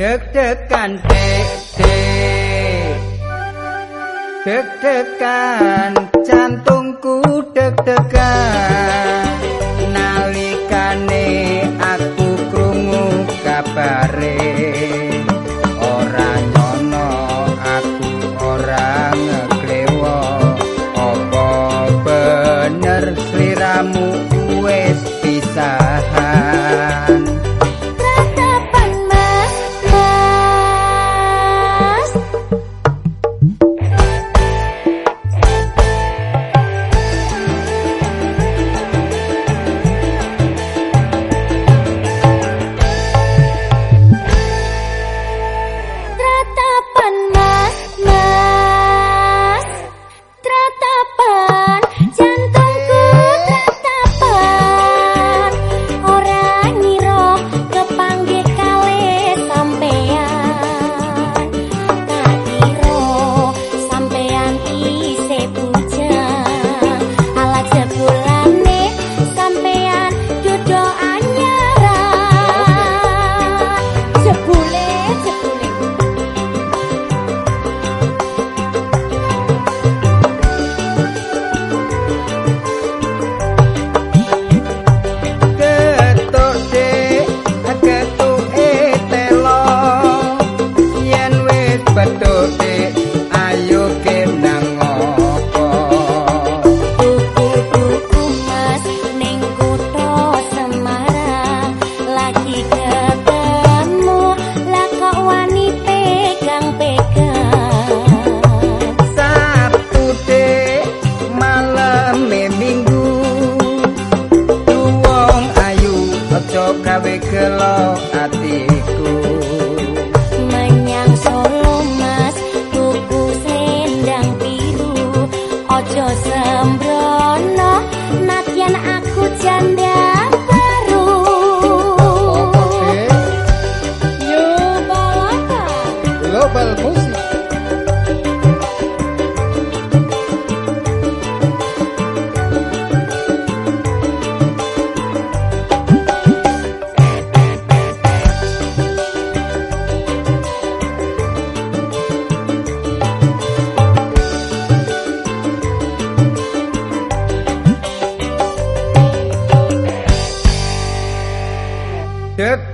Dek dekan dek dek Dek dekan Jantungku dek dekan petuke ayo kenang ngopo. Tuku-tuku mas ning kutho Semarang. Lagi ketemu lah kok wani pegang-pegang Sabtu te malam minggu. Duwong ayu Kau gawe gelo atiku.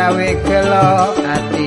gawe gelo ati